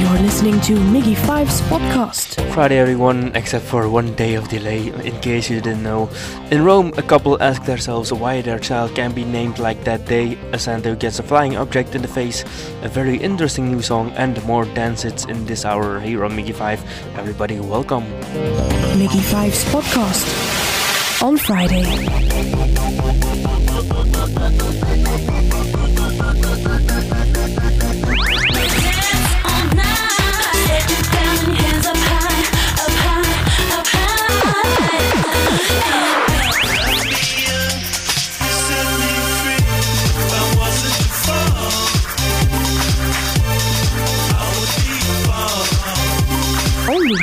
You're listening to Migy Five's podcast. Friday, everyone, except for one day of delay, in case you didn't know. In Rome, a couple ask themselves why their child can be named like that day. A Santa gets a flying object in the face, a very interesting new song, and more dance hits in this hour here on Migy Five. Everybody, welcome. Migy Five's podcast on Friday.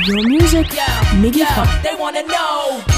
Your music, Migy Five. They wanna know.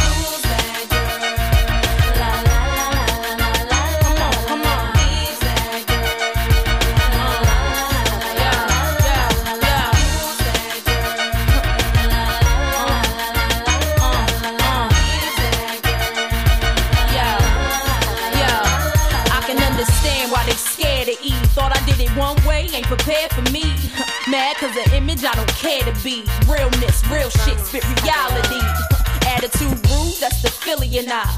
Be. Realness, real shit, spit reality. Attitude rude, that's the Philly and I.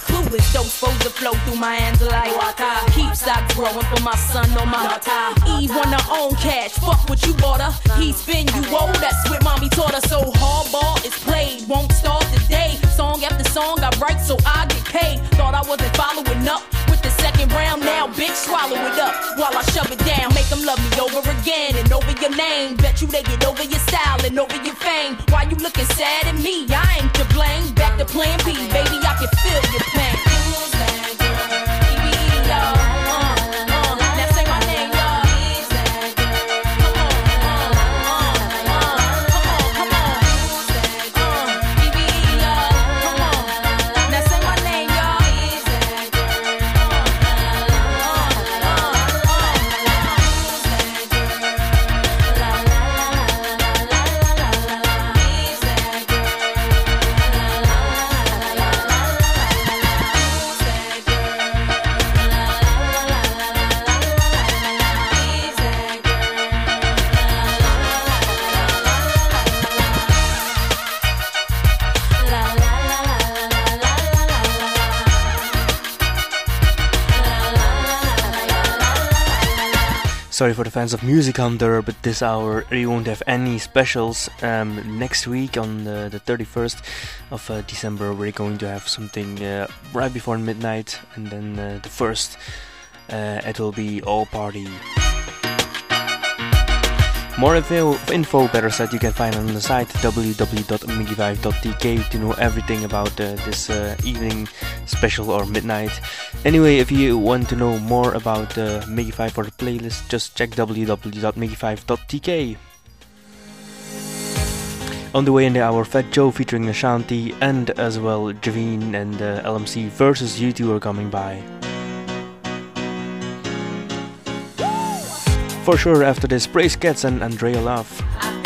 clueless. Don't supposed to flow through my hands like water. Keep stock growing for my son on my water. Eve on her own cash, fuck what you bought her. He spin you old, that's what mommy taught her. So hardball is played, won't start today. Song after song I write so I get paid. Thought I wasn't following up with the second round. Now, bitch, swallow it up while I shove it down. Make them love me over again and over your name. Bet you they get over your style and over your fame. Why you looking sad at me? I ain't to blame. Back to plan B, baby, I can feel your pain. Y'all, Sorry for the fans of Music Hunter, but this hour we won't have any specials. Um, next week on the, the 31st of uh, December, we're going to have something uh, right before midnight, and then uh, the first, uh, it will be all party. More info, better said, you can find on the site www.migy5.tk to know everything about uh, this uh, evening special or midnight. Anyway, if you want to know more about uh, Migy Five or the playlist, just check www.migy5.tk. On the way in the hour, Fat Joe featuring Ashanti and as well Javine and uh, LMC versus U2 are coming by. for sure after this. Praise Cats and Andrea Love.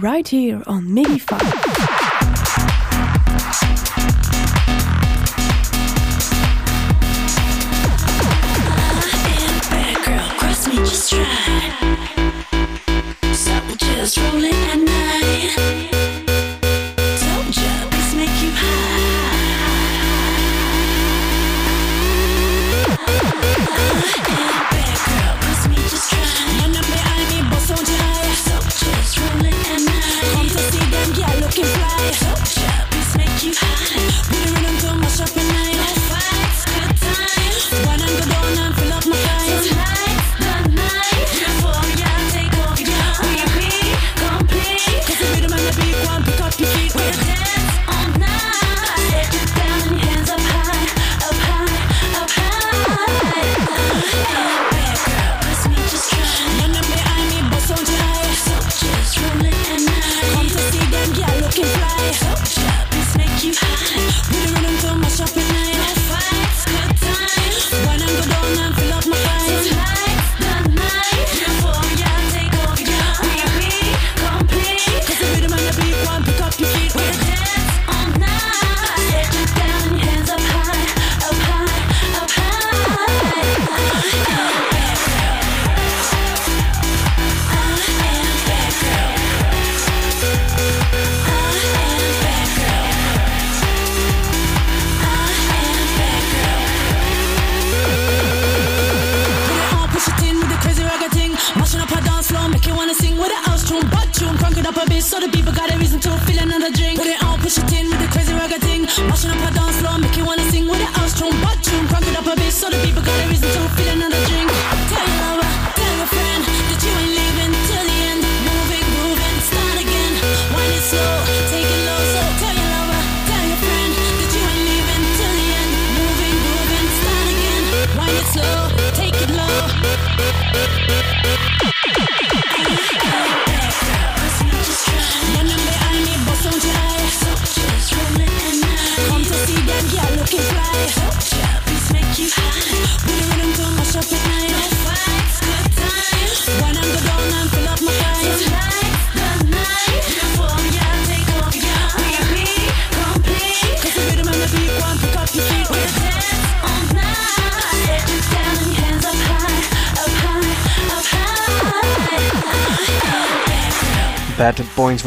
right here on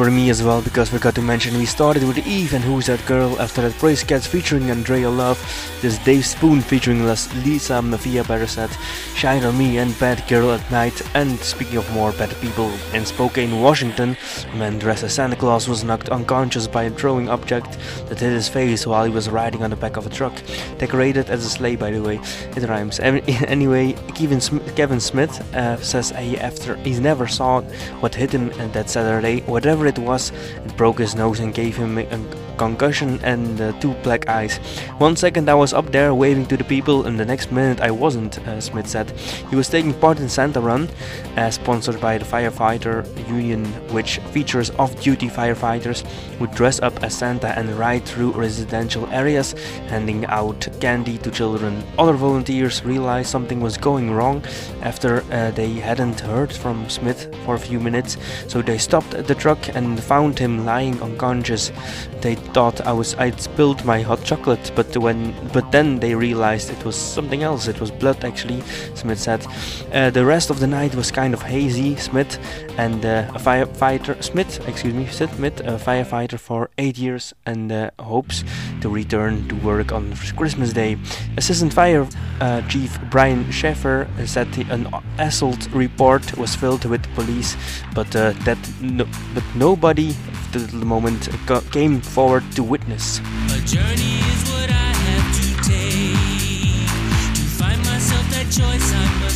for me as well because we got to mention we started with Eve and Who's That Girl. After that, Praise Cats featuring Andrea Love. This Dave Spoon featuring Lisa Maffia said. Shine on Me and Bad Girl at Night. And speaking of more bad people, in Spokane, Washington, a man dressed as Santa Claus was knocked unconscious by a throwing object that hit his face while he was riding on the back of a truck. Decorated as a sleigh, by the way. It rhymes. Anyway, Kevin, Sm- Kevin Smith uh, says he after he never saw what hit him that Saturday. Whatever it was, it broke his nose and gave him a concussion and uh, two black eyes. One second I was up there waving to the people, and the next minute I wasn't. Uh, Smith said he was taking part in Santa Run, uh, sponsored by the firefighter union, which features off-duty firefighters who dress up as Santa and ride through residential areas, handing out candy to children. Other volunteers realized something was going wrong after uh, they hadn't heard from Smith for a few minutes, so they stopped the truck and found him lying unconscious. They thought I was I'd spilled my hot chocolate, but when but then they realized it was something else. It was blood, actually. Smith said. Uh, the rest of the night was kind of hazy. Smith and uh, a firefighter Smith, excuse me, Smith, a firefighter for eight years, and uh, hopes to return to work on Christmas Day. Assistant Fire uh, Chief Brian Schaeffer said the, an assault report was filled with police, but uh, that no, but nobody the moment co- came forward to witness. To take to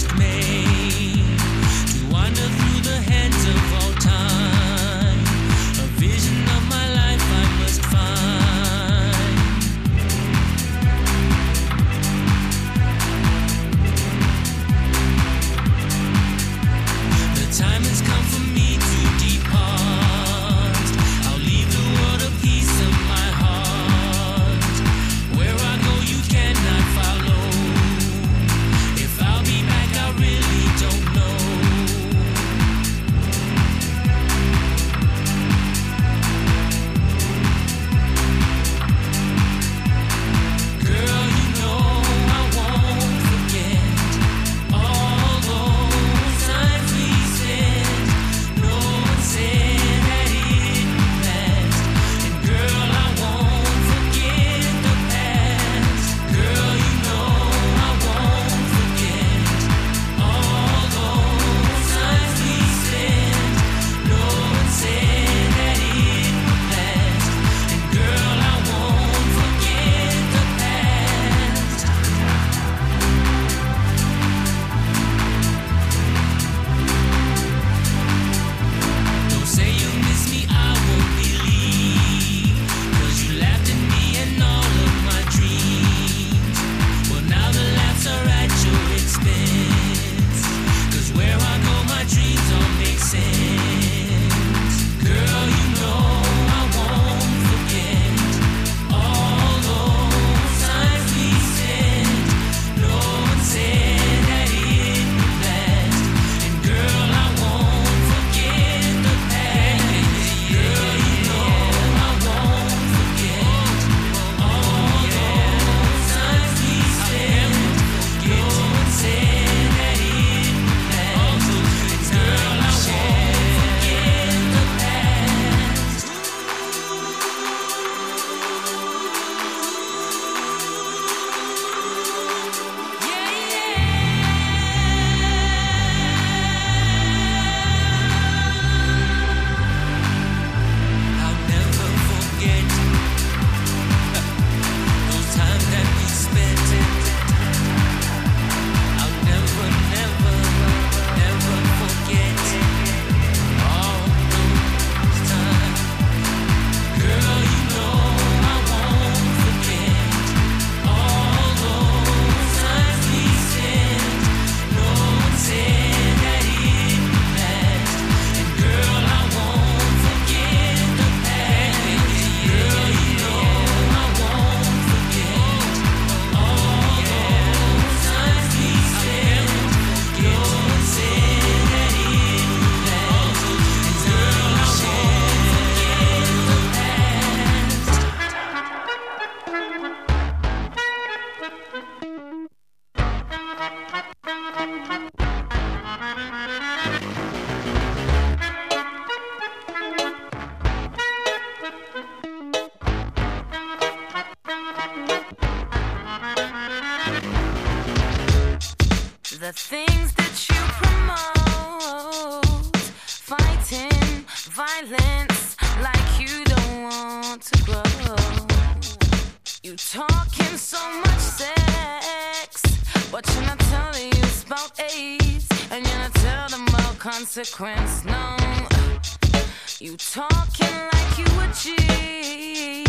talking like you a G,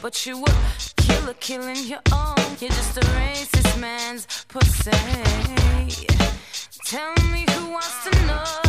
but you a killer killing your own. You're just a racist man's pussy. Tell me who wants to know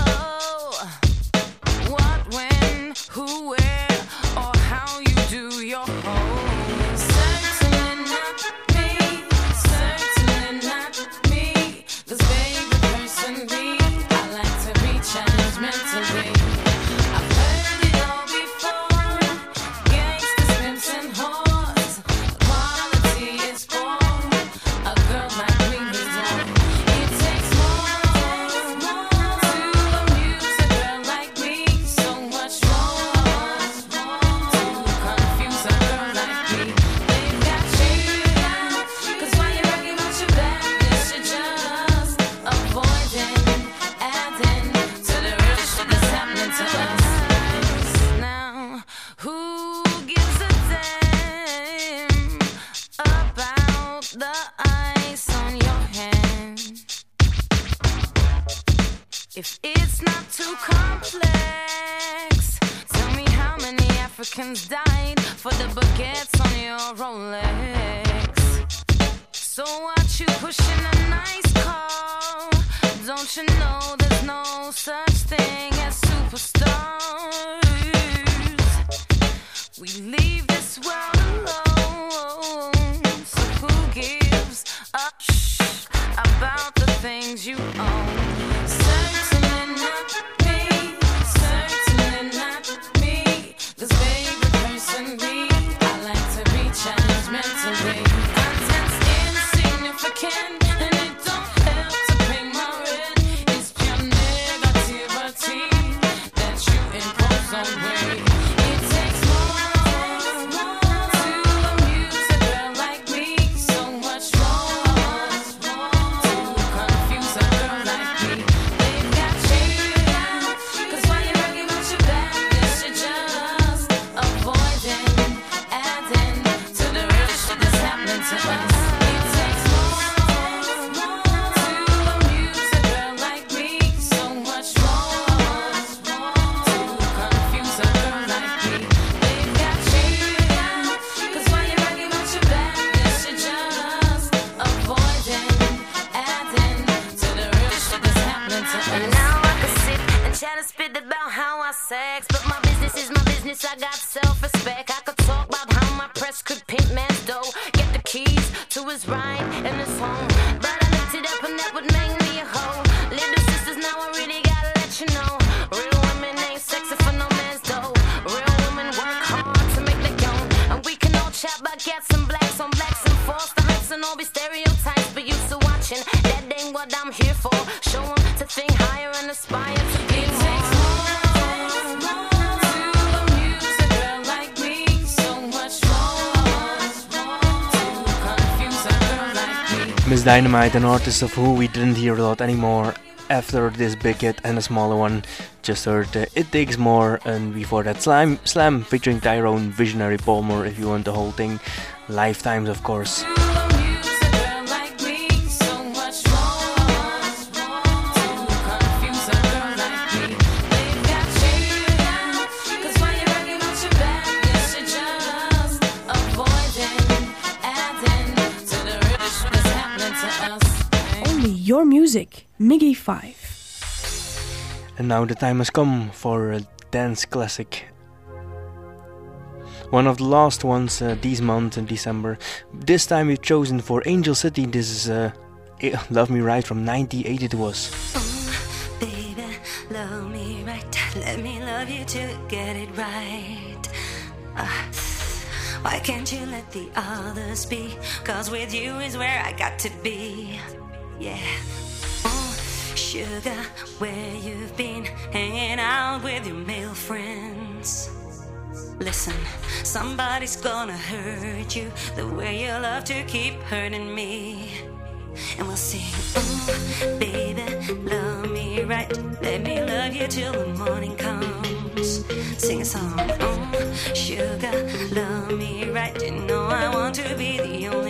spit about how I sex, but my business is my business. I got self-respect. I could talk about how my press could pimp man's dough, get the keys to his ride and his home. But I looked it up and that would make me a hoe. Little sisters, now I really gotta let you know, real women ain't sexy for no man's dough. Real women work hard to make their own, and we can all chat about cats and blacks on blacks and false. The and all be stereotypes, Dynamite, an artist of who we didn't hear a lot anymore after this big hit and a smaller one. Just heard uh, It Takes More, and before that, Slime Slam featuring Tyrone Visionary Palmer, if you want the whole thing. Lifetimes, of course. Music, Migy 5. And now the time has come for a dance classic. One of the last ones uh, this month in December. This time we've chosen for Angel City. This is uh, I- Love Me Right from 98 it was. Baby, love me right. Let me love you to get it right. Ah, why can't you let the others be? Cause with you is where I got to be. Yeah. Sugar, where you've been hanging out with your male friends. Listen, somebody's gonna hurt you the way you love to keep hurting me. And we'll see, oh, baby, love me right. Let me love you till the morning comes. Sing a song, oh, sugar, love me right. You know I want to be the only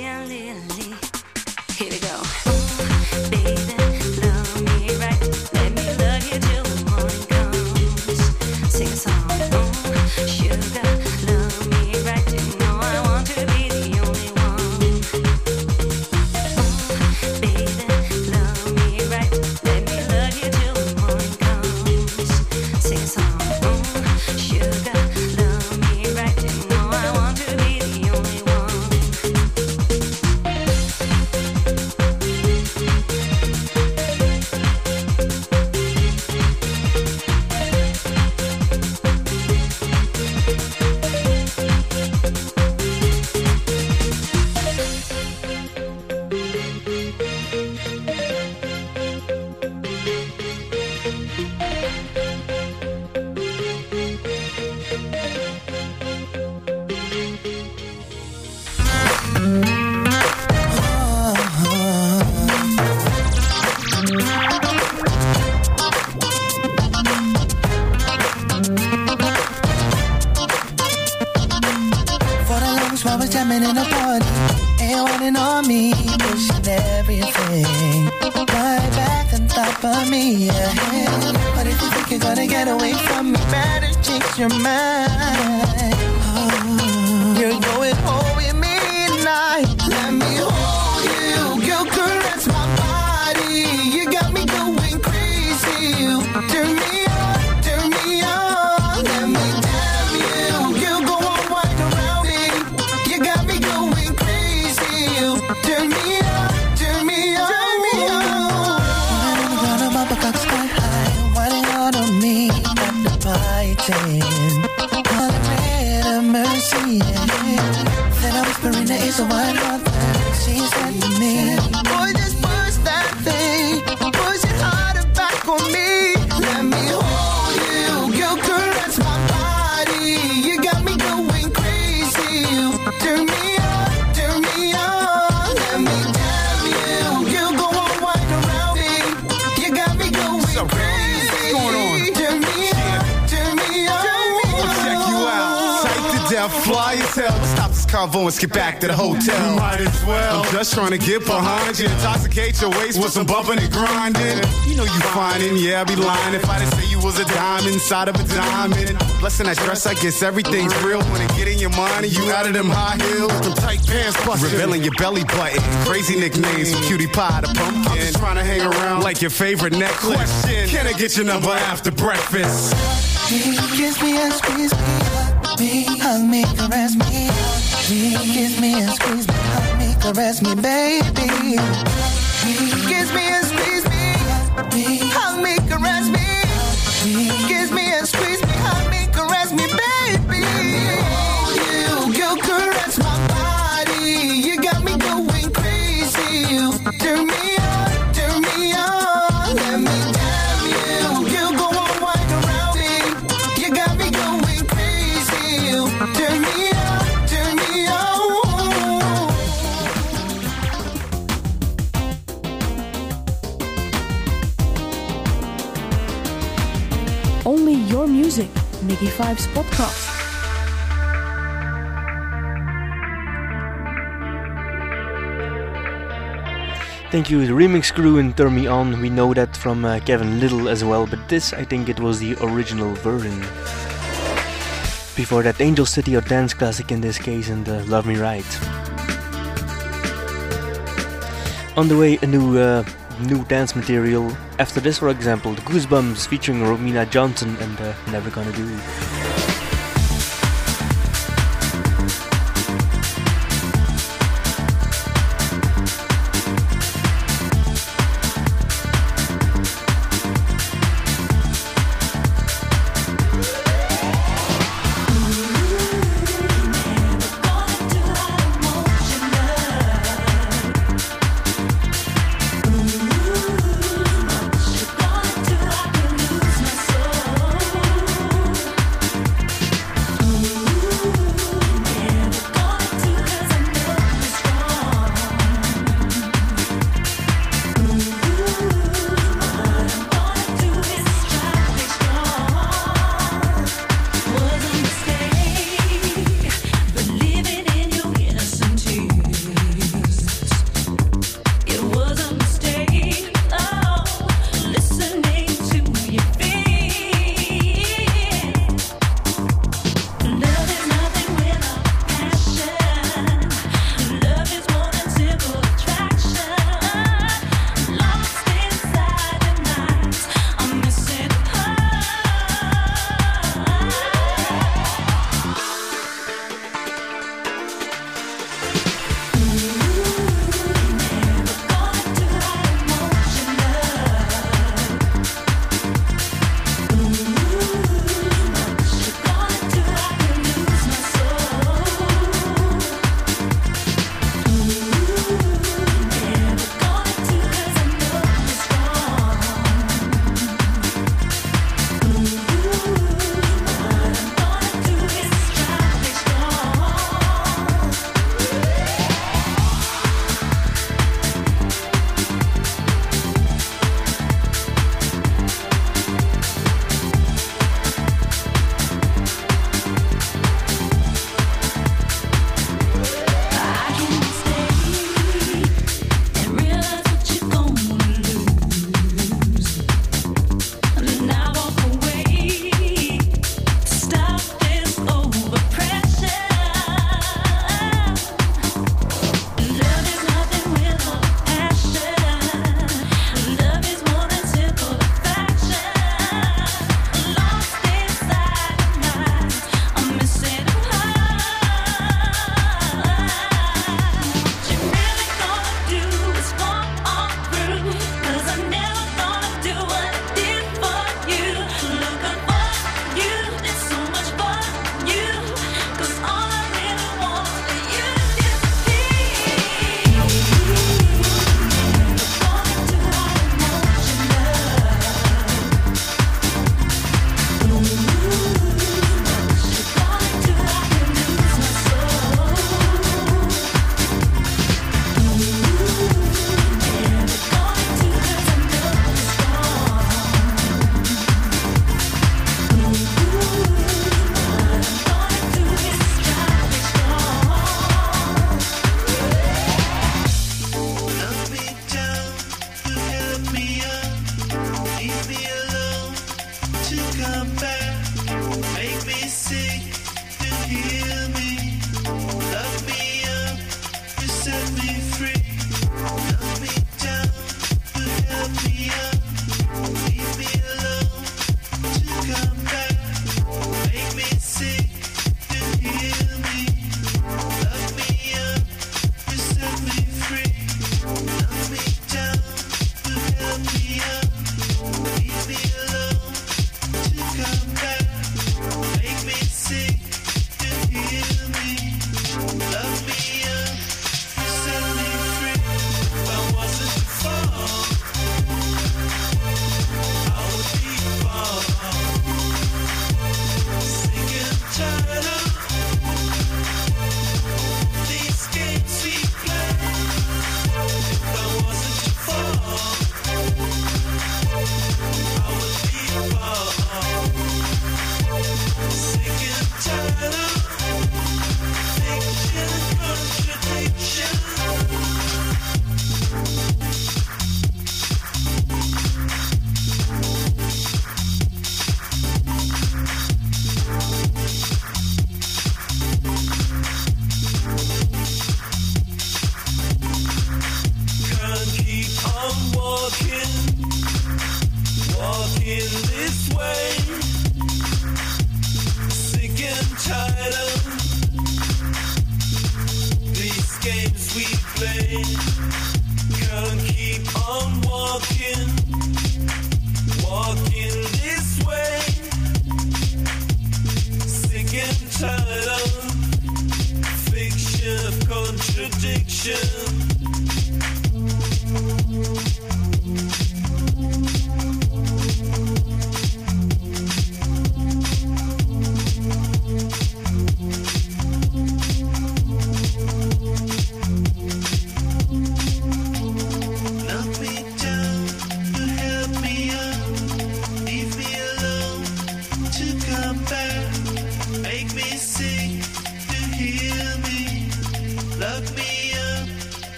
眼里里。seems that to me. Boy, Carvones, skip back to the hotel. Might as well. I'm just trying to get behind you. Intoxicate your waist with some bumping and grinding. You know you finding, yeah, I'd be lying if I didn't say you was a diamond inside of a diamond. Blessing that dress, I guess everything's real. When it get in your mind and you out of them high heels, them tight pants busting. Revealing your belly button. Crazy nicknames from cutie pie to pumpkin. I'm just trying to hang around like your favorite necklace. Question, can I get your number after breakfast? Kiss me and squeeze me, hug me, caress me. He kiss me and squeeze me, hug me, caress me, baby. He kiss me and squeeze me, hug me, caress me. Kiss me and squeeze me, hug me. Five's podcast. Thank you, the remix crew and Turn Me On. We know that from uh, Kevin Lyttle as well, but this I think it was the original version. Before that, Angel City or Dance Classic in this case, and uh, Love Me Right. On the way, a new uh, new dance material. After this, for example, the Goosebumps featuring Romina Johnson and uh, Never Gonna Do.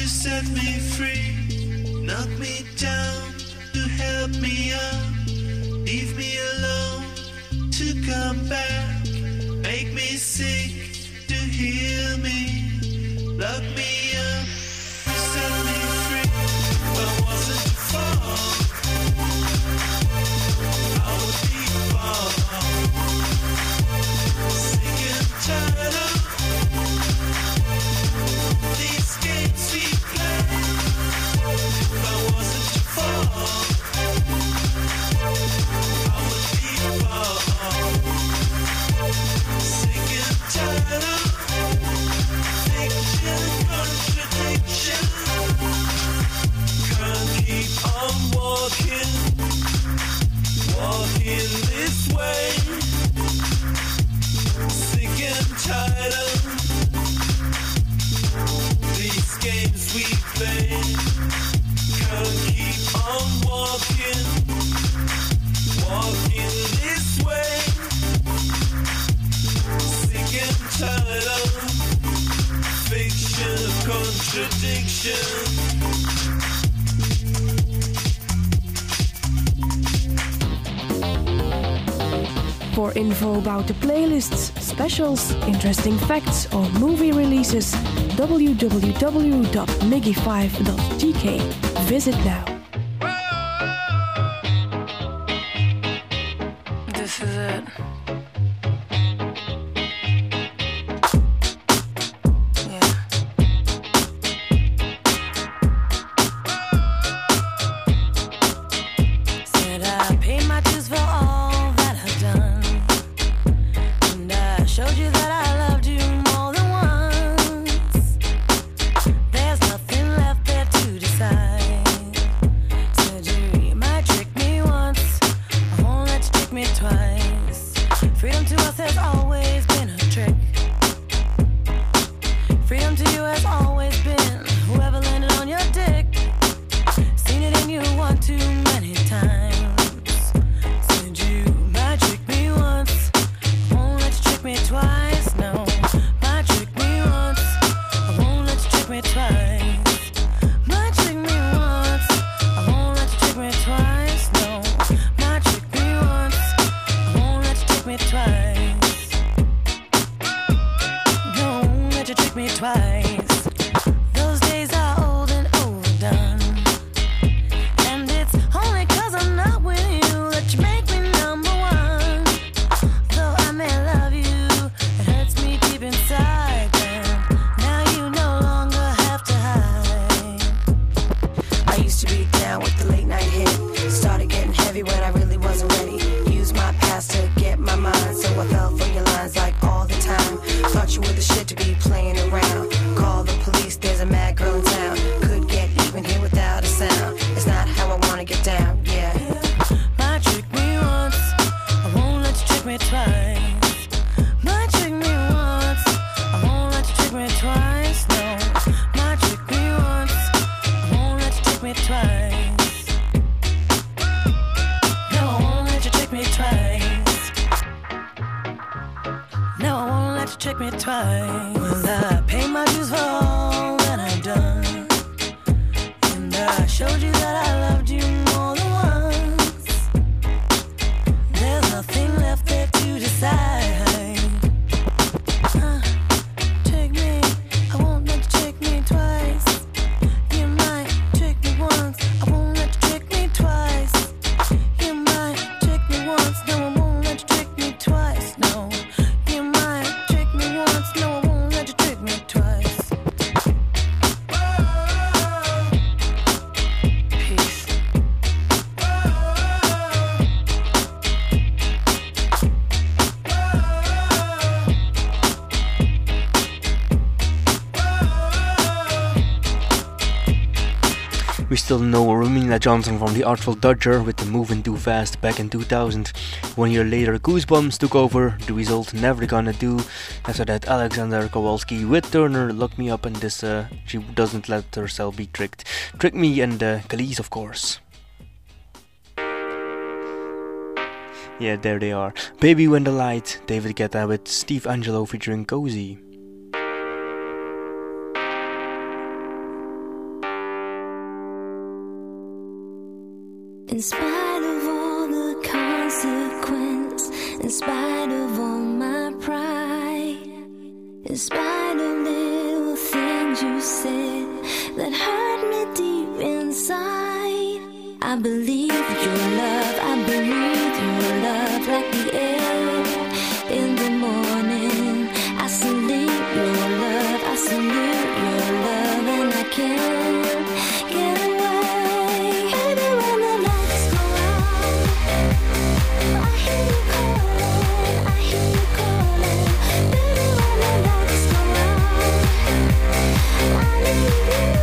to set me free. Knock me down to help me up. Leave me alone to come back. Make me sick to heal me. Lock me up. out the playlists, specials, interesting facts, or movie releases, www.migy5.tk. Visit now. Johnson from the Artful Dodger with the Moving Too Fast back in 2000. One year later, Goosebumps took over, the result Never Gonna Do. After that, Alexander Kowalski with Turner, locked Me Up, and this uh, She Doesn't Let Herself Be Tricked. Trick Me and uh, Kelis, of course. Yeah, there they are. Baby When the Light, David Guetta with Steve Angello featuring Cozi. In spite of all the consequence, in spite of all my pride, in spite of little things you said that hurt me deep inside, I believe. Música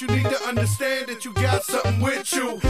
you need to understand that you got something with you.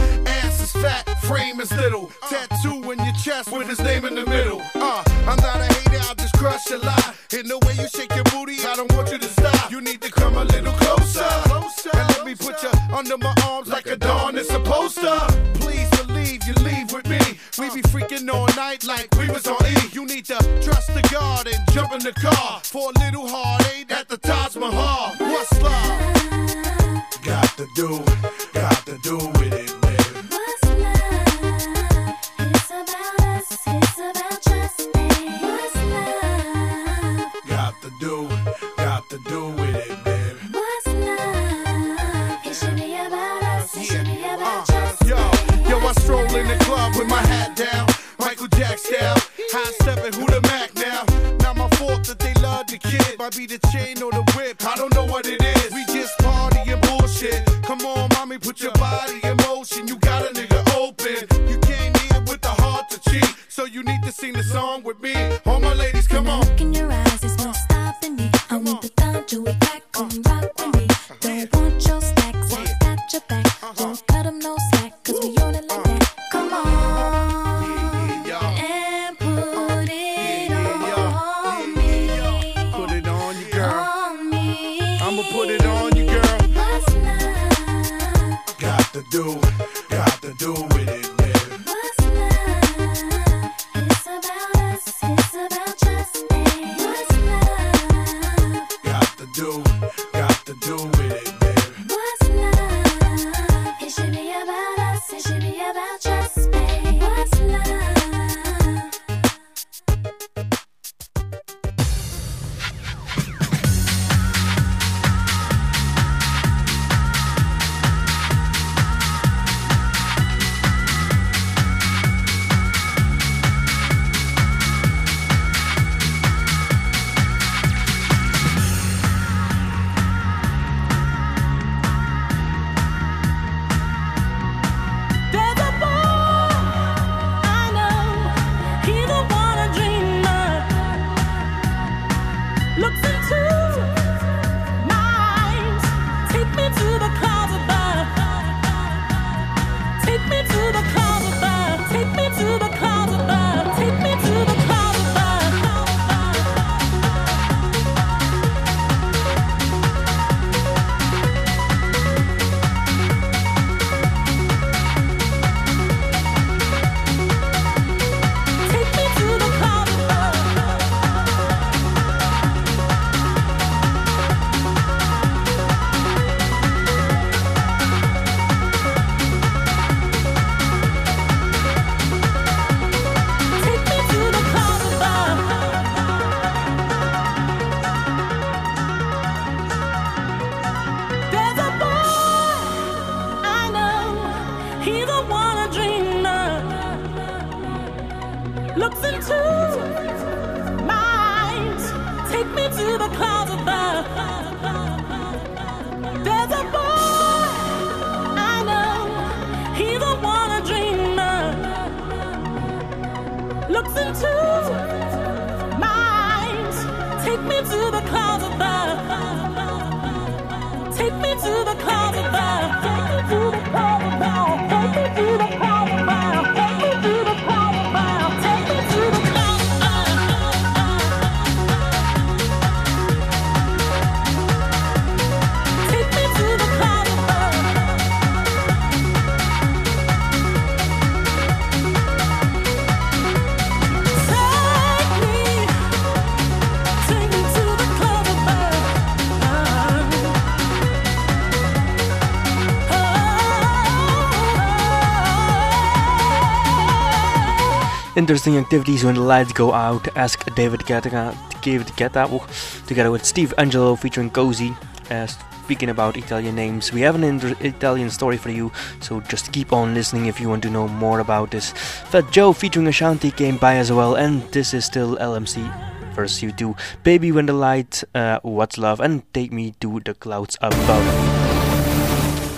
Interesting activities when the lights go out. Ask David Guetta, David Guetta oh, together with Steve Angello featuring Cozi. Uh, speaking about Italian names, we have an inter- Italian story for you, so just keep on listening if you want to know more about this. Fat Joe featuring Ashanti came by as well, and this is still LMC versus U2. Baby When the Light, uh, What's Love, and Take Me to the Clouds Above.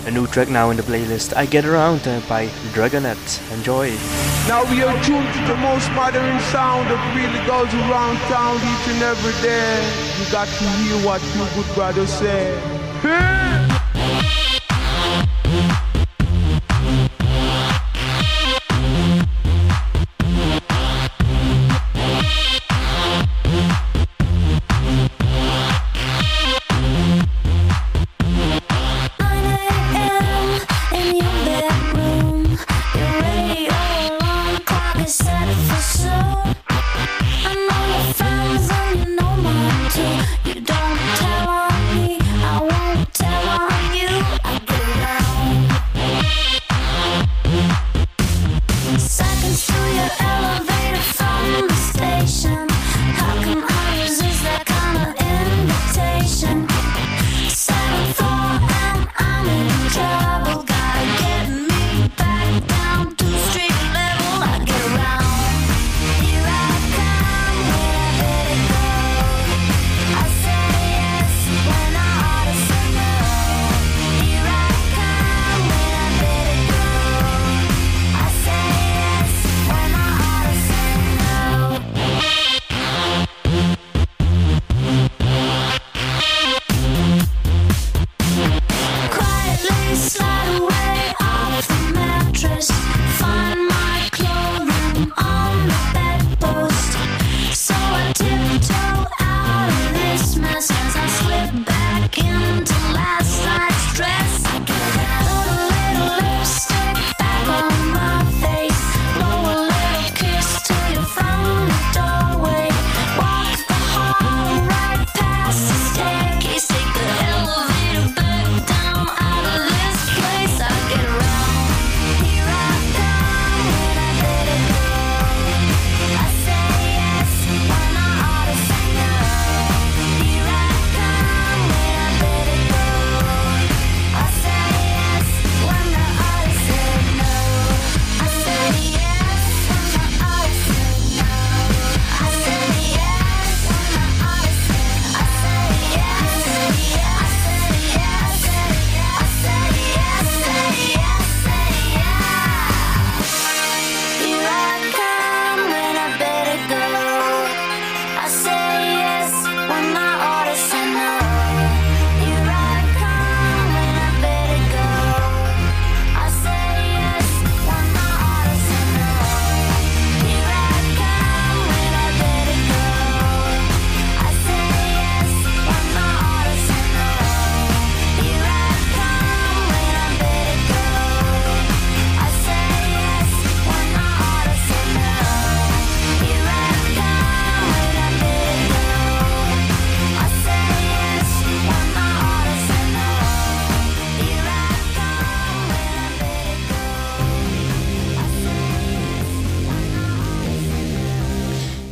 A new track now in the playlist, I Get Around uh, by Dragonette. Enjoy. Now we are tuned to the most modern sound that really goes around town each and every day. You got to hear what your good brother said.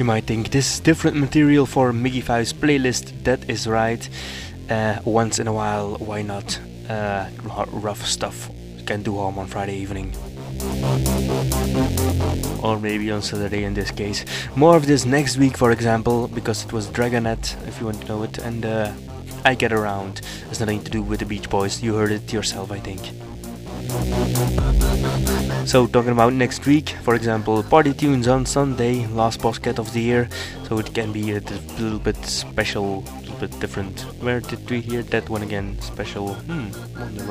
You might think this is different material for Migy Five's playlist. That is right. Uh, once in a while, why not? Uh, rough stuff can do harm on Friday evening. Or maybe on Saturday in this case. More of this next week, for example, because it was Dragonette, if you want to know it, and uh, I Get Around. Has nothing to do with the Beach Boys. You heard it yourself, I think. So talking about next week, for example, party tunes on Sunday, last podcast of the year, so it can be a little bit special, a little bit different. Where did we hear that one again? Special, hmm, on the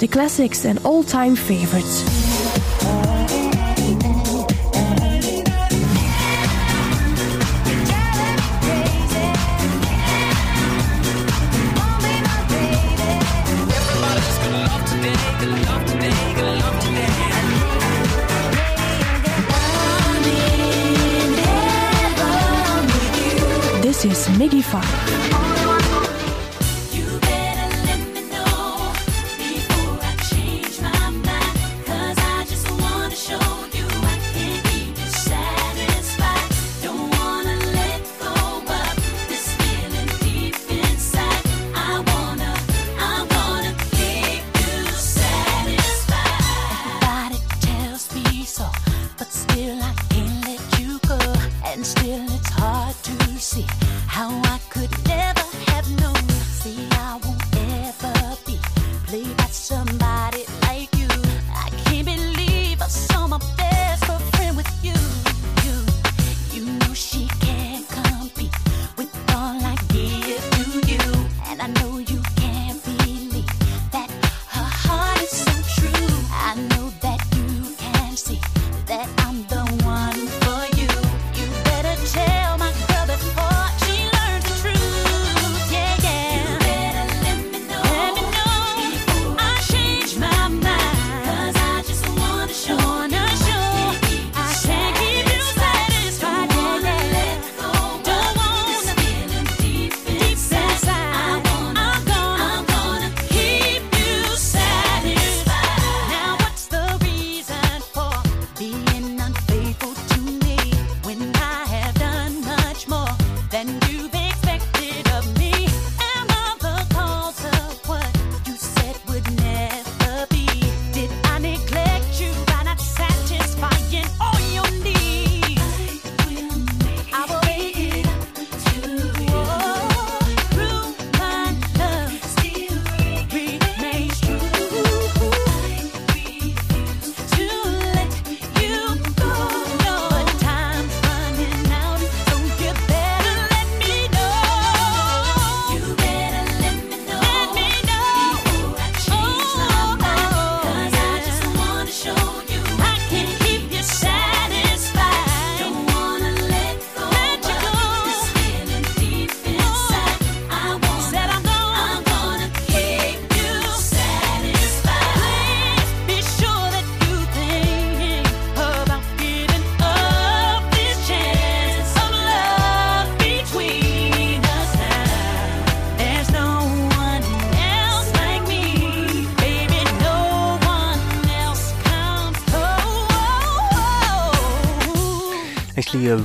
the classics, and all time favorites. This is Migy Five.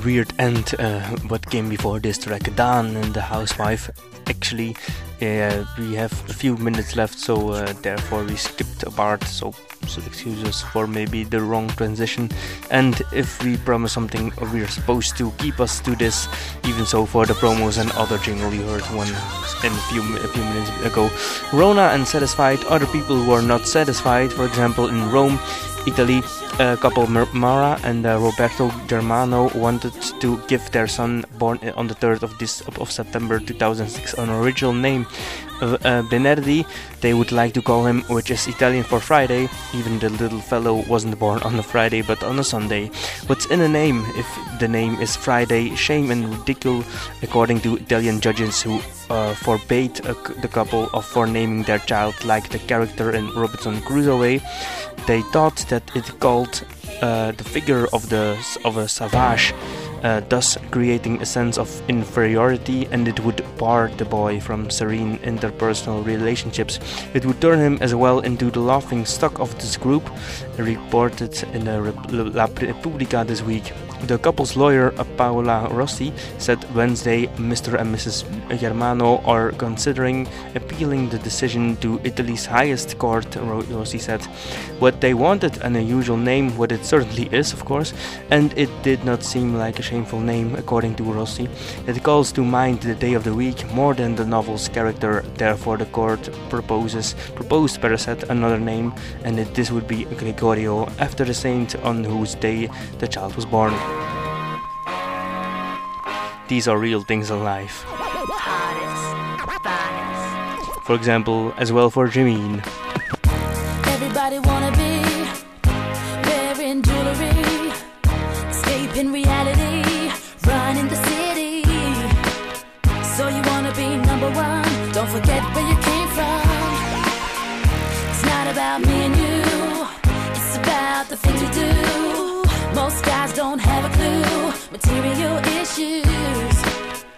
Weird end. Uh, what came before this track, Dan and the Housewife. Actually, uh, we have a few minutes left, so uh, therefore we skipped a part. So, so excuse us for maybe the wrong transition. And if we promise something, we're supposed to keep us to this. Even so, for the promos and other jingle you heard one in a few a few minutes ago, Rona and satisfied other people who are not satisfied. For example, in Rome, Italy, a couple Mara and uh, Roberto Germano wanted to give their son, born uh, on the 3rd of this of September 2006, an original name, uh, Venerdì. They would like to call him, which is Italian for Friday. Even the little fellow wasn't born on a Friday, but on a Sunday. What's in a name if the name is Friday? Shame and ridicule, according to Italian judges who uh, forbade uh, the couple of for naming their child like the character in Robinson Crusoe. They thought that it called uh, the figure of the of a savage, uh, thus creating a sense of inferiority, and it would bar the boy from serene interpersonal relationships. It would turn him as well into the laughing stock of this group, reported in La Repubblica this week. The couple's lawyer, Paola Rossi, said Wednesday Mr. and Mrs. Germano are considering appealing the decision to Italy's highest court, Rossi said. What they wanted, an unusual name, what it certainly is, of course, and it did not seem like a shameful name, according to Rossi. It calls to mind the day of the week more than the novel's character, therefore the court proposes proposed Paraset another name, and it, this would be Gregorio, after the saint on whose day the child was born. These are real things in life. For example, as well for Javine. Material issues.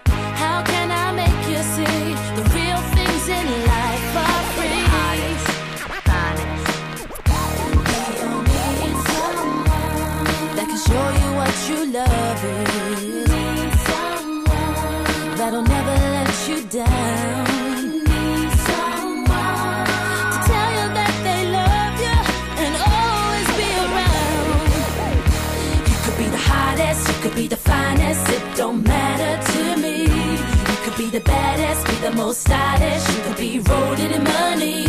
How can I make you see the real things in life are free? That can show you what you love is. The baddest, be the most stylish, you could be rolling in money.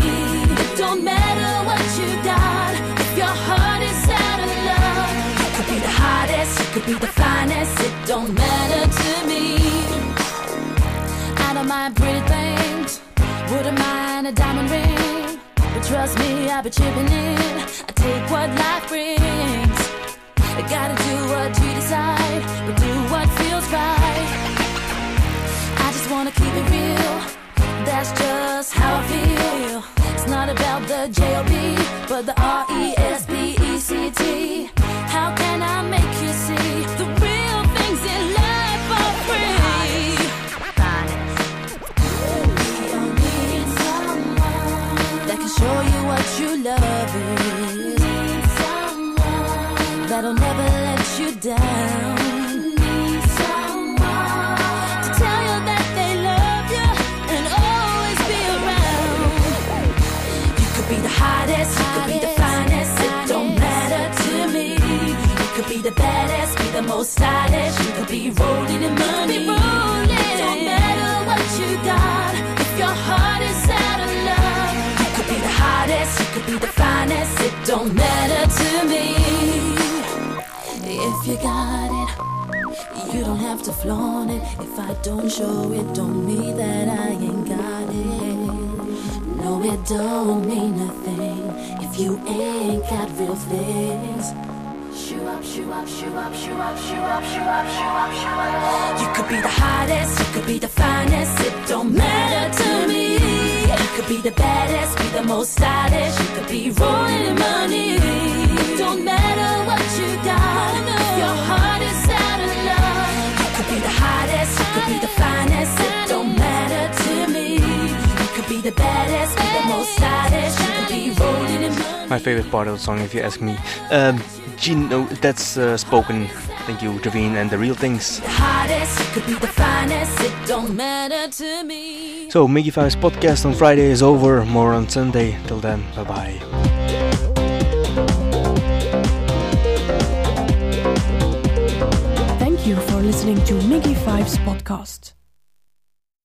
It don't matter what you got if your heart is out of love. You could be the hottest, you could be the finest, it don't matter to me. I don't mind pretty things, wouldn't mind a diamond ring. But trust me, I'll be chipping in. I take what life brings. Be most stylish, you could be rolling in money. It don't matter what you got if your heart is out of love. You could be the hottest, you could be the finest, it don't matter to me. If you got it, you don't have to flaunt it. If I don't show it, don't mean that I ain't got it. No, it don't mean nothing if you ain't got real things. You could be the hottest, you could be the finest, it don't matter to me. You could be the baddest, be the most stylish, you could be rolling in money. It don't matter what you got, your heart is out of love. You could be the hottest, you could be the finest, it don't matter to me. You could be the baddest, be the most stylish, you could be rolling in money. My favorite part of the song, if you ask me. Um, Gino, that's uh, spoken. Thank you, Javine, and the real things. The hottest, you could be the finest, it don't matter to me. So, Migy Five's podcast on Friday is over. More on Sunday. Till then, bye bye. Thank you for listening to Migy Five's podcast.